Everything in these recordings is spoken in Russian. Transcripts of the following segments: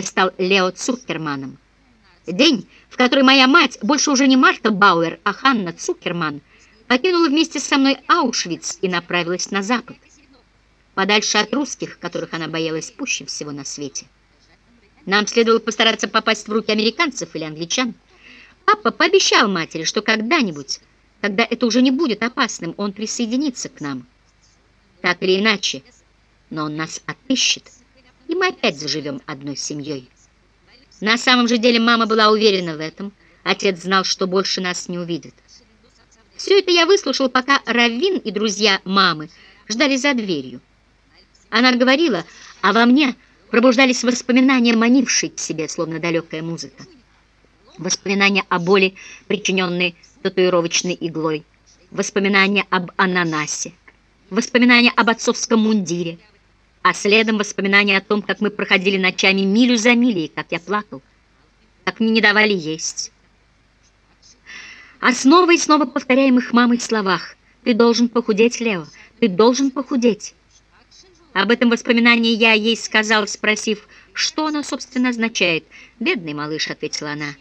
я стал Лео Цукерманом. День, в который моя мать, больше уже не Марта Бауэр, а Ханна Цукерман, покинула вместе со мной Аушвиц и направилась на запад, подальше от русских, которых она боялась пуще всего на свете. Нам следовало постараться попасть в руки американцев или англичан. Папа пообещал матери, что когда-нибудь, когда это уже не будет опасным, он присоединится к нам. Так или иначе, но он нас отыщет, мы опять заживем одной семьей. На самом же деле мама была уверена в этом. Отец знал, что больше нас не увидит. Все это я выслушал, пока Раввин и друзья мамы ждали за дверью. Она говорила, а во мне пробуждались воспоминания, манившие к себе, словно далекая музыка. Воспоминания о боли, причиненной татуировочной иглой, воспоминания об ананасе, воспоминания об отцовском мундире, а следом воспоминания о том, как мы проходили ночами милю за милей, как я плакал, как мне не давали есть. А снова и снова повторяем их мамой словах «Ты должен похудеть, Лео, ты должен похудеть». Об этом воспоминании я ей сказал, спросив, что оно, собственно, означает. «Бедный малыш», — ответила она.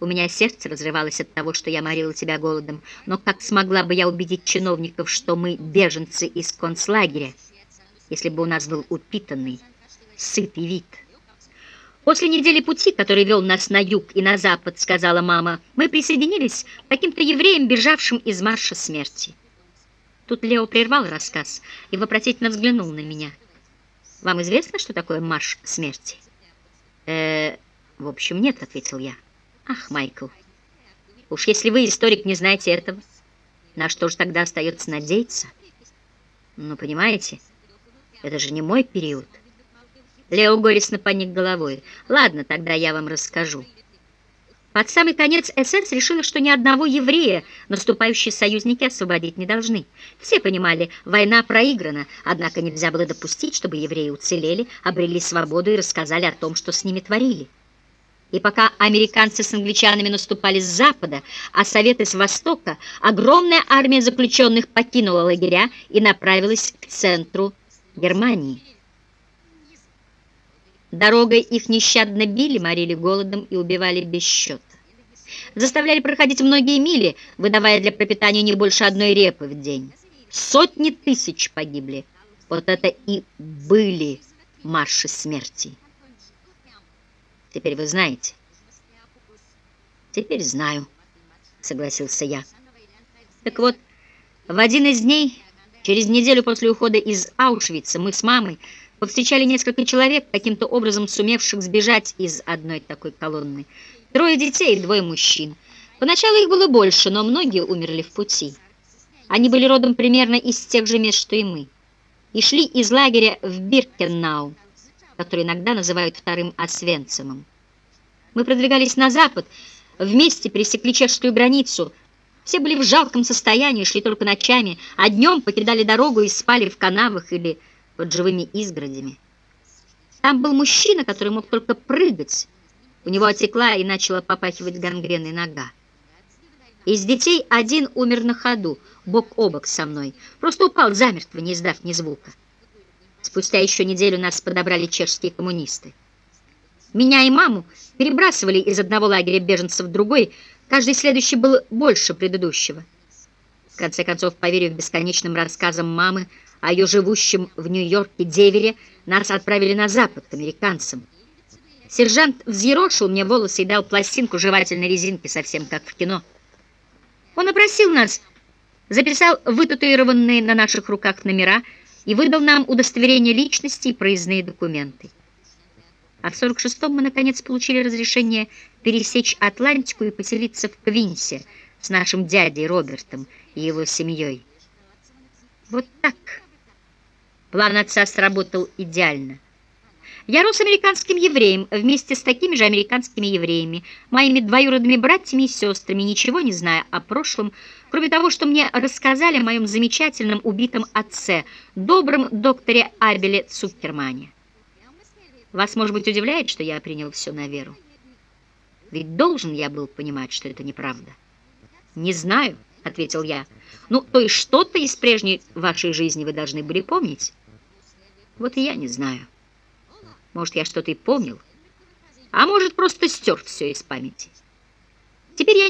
«У меня сердце разрывалось от того, что я морила тебя голодом, но как смогла бы я убедить чиновников, что мы беженцы из концлагеря?» Если бы у нас был упитанный, сытый вид. После недели пути, который вел нас на юг и на запад, сказала мама, мы присоединились к каким-то евреям, бежавшим из марша смерти. Тут Лео прервал рассказ и вопросительно взглянул на меня. «Вам известно, что такое марш смерти?» «Э, в общем, нет», — ответил я. «Ах, Майкл, уж если вы, историк, не знаете этого, на что же тогда остается надеяться?» «Ну, понимаете...» Это же не мой период. Лео горестно поник головой. Ладно, тогда я вам расскажу. Под самый конец СС решила, что ни одного еврея наступающие союзники освободить не должны. Все понимали, война проиграна, однако нельзя было допустить, чтобы евреи уцелели, обрели свободу и рассказали о том, что с ними творили. И пока американцы с англичанами наступали с запада, а советы с востока, огромная армия заключенных покинула лагеря и направилась к центру Германии. Дорогой их нещадно били, морили голодом и убивали без счета. Заставляли проходить многие мили, выдавая для пропитания не больше одной репы в день. Сотни тысяч погибли. Вот это и были марши смерти. Теперь вы знаете. Теперь знаю, согласился я. Так вот, в один из дней Через неделю после ухода из Аушвица мы с мамой повстречали несколько человек, каким-то образом сумевших сбежать из одной такой колонны. Трое детей и двое мужчин. Поначалу их было больше, но многие умерли в пути. Они были родом примерно из тех же мест, что и мы. И шли из лагеря в Биркеннау, который иногда называют вторым Освенцимом. Мы продвигались на запад, вместе пересекли чешскую границу – все были в жалком состоянии, шли только ночами, а днем покидали дорогу и спали в канавах или под живыми изгородями. Там был мужчина, который мог только прыгать. У него отекла и начала попахивать гангреной нога. Из детей один умер на ходу, бок о бок со мной. Просто упал замертво, не издав ни звука. Спустя еще неделю нас подобрали чешские коммунисты. Меня и маму перебрасывали из одного лагеря беженцев в другой, Каждый следующий был больше предыдущего. В конце концов, поверив бесконечным рассказам мамы о ее живущем в Нью-Йорке девере, нас отправили на запад, к американцам. Сержант взъерошил мне волосы и дал пластинку жевательной резинки, совсем как в кино. Он опросил нас, записал вытатуированные на наших руках номера и выдал нам удостоверение личности и проездные документы. А в 46-м мы, наконец, получили разрешение пересечь Атлантику и поселиться в Квинсе с нашим дядей Робертом и его семьей. Вот так. План отца сработал идеально. Я рос американским евреем вместе с такими же американскими евреями, моими двоюродными братьями и сестрами, ничего не зная о прошлом, кроме того, что мне рассказали о моем замечательном убитом отце, добром докторе Абеле Цукермане. Вас, может быть, удивляет, что я принял все на веру? Ведь должен я был понимать, что это неправда. «Не знаю», — ответил я. «Ну, то есть что-то из прежней вашей жизни вы должны были помнить?» «Вот и я не знаю. Может, я что-то и помнил, а может, просто стер все из памяти. Теперь я